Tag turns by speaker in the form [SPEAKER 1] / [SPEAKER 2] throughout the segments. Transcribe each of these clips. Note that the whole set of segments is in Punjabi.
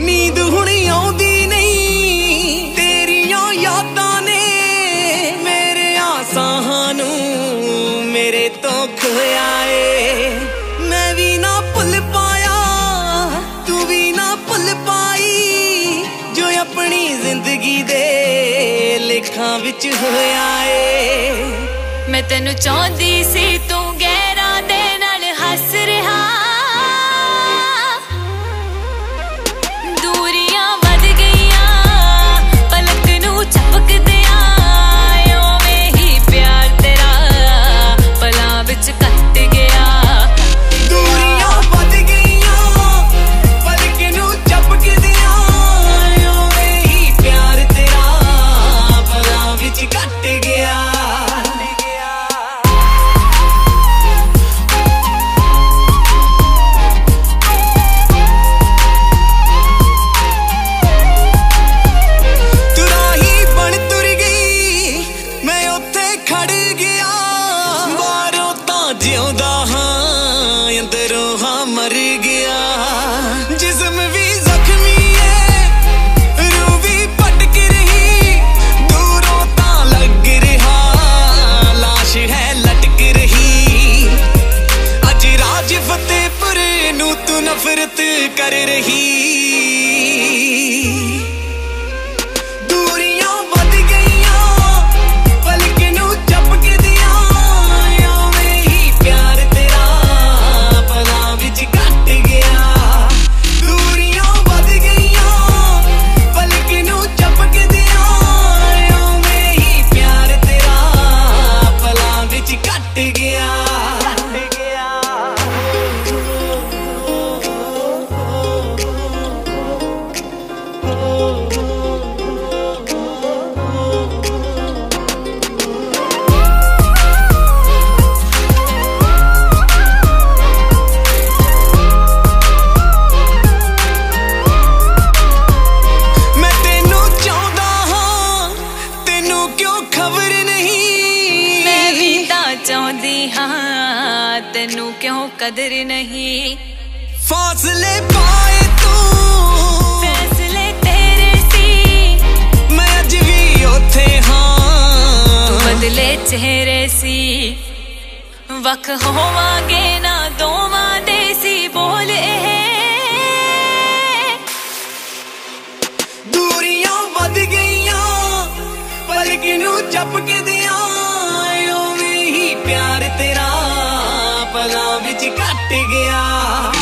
[SPEAKER 1] ਨੀਂਦ ਹੁਣ ਆਉਂਦੀ ਨਹੀਂ। ਤੇਰੀਆਂ ਯਾਦਾਂ ਨੇ ਮੇਰੇ ਆਸਾਂ ਨੂੰ ਮੇਰੇ ਤੋਂ ਖੋਇਆ ਏ ਮੈਂ ਵੀ ਨਾ ਭੁੱਲ ਪਾਇਆ, ਤੂੰ ਵੀ ਨਾ ਭੁੱਲ ਪਾਈ। ਜੋ ਆਪਣੀ ਜ਼ਿੰਦਗੀ ਦੇ ਲੇਖਾਂ ਵਿੱਚ ਹੋਇਆ ਏ।
[SPEAKER 2] ਮੈਂ ਤੈਨੂੰ ਚਾਹੁੰਦੀ ਸੀ
[SPEAKER 1] ਨਫ਼ਰਤ ਕਰ ਰਹੀ। ਤੈਨੂੰ ਕਿਉਂ
[SPEAKER 2] ਕਦਰ ਨਹੀਂ?
[SPEAKER 1] ਫਾਸਲੇ ਪਾਏ ਤੂੰ।
[SPEAKER 2] ਫੈਸਲੇ ਤੇਰੇ ਸੀ।
[SPEAKER 1] ਮੈਂ ਅੱਜ ਵੀ ਉੱਥੇ ਹਾਂ।
[SPEAKER 2] ਤੂੰ ਬਦਲੇ ਚਿਹਰੇ ਸੀ। ਵਕ ਹੋਵਾਂਗੇ ਨਾ ਦੋਵਾਂ ਦੇ ਸੀ ਬੋਲ ਇਹ।
[SPEAKER 1] ਦੂਰੀਆਂ ਵੱਧ ਗਈਆਂ ਪਲਕ ਨੂੰ ਝਪਕਦੀਆਂ ਓਵੇਂ ਪਲਾਂ ਵਿੱਚ ਕੱਟ ਗਿਆ।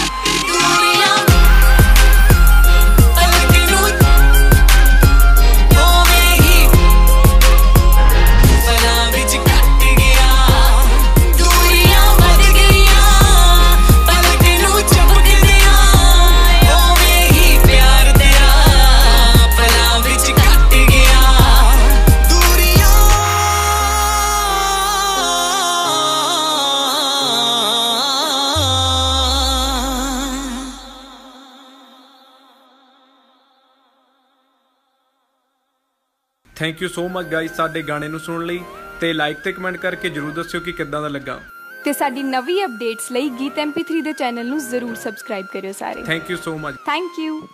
[SPEAKER 3] Thank you so much guys ਸਾਡੇ ਗਾਣੇ ਨੂੰ ਸੁਣਨ ਲਈ। ਤੇ ਲਾਈਕ ਤੇ ਕਮੈਂਟ ਕਰਕੇ ਜਰੂਰ ਦੱਸਿਓ ਕਿ ਕਿੱਦਾਂ ਦਾ ਲੱਗਾ।
[SPEAKER 4] ਤੇ ਸਾਡੀ ਨਵੀਂ ਅਪਡੇਟਸ ਲਈ ਗੀਤ MP3 ਦੇ ਚੈਨਲ ਨੂੰ ਜ਼ਰੂਰ ਸਬਸਕ੍ਰਾਈਬ ਕਰਿਓ ਸਾਰੇ।
[SPEAKER 3] Thank you so much
[SPEAKER 4] thank you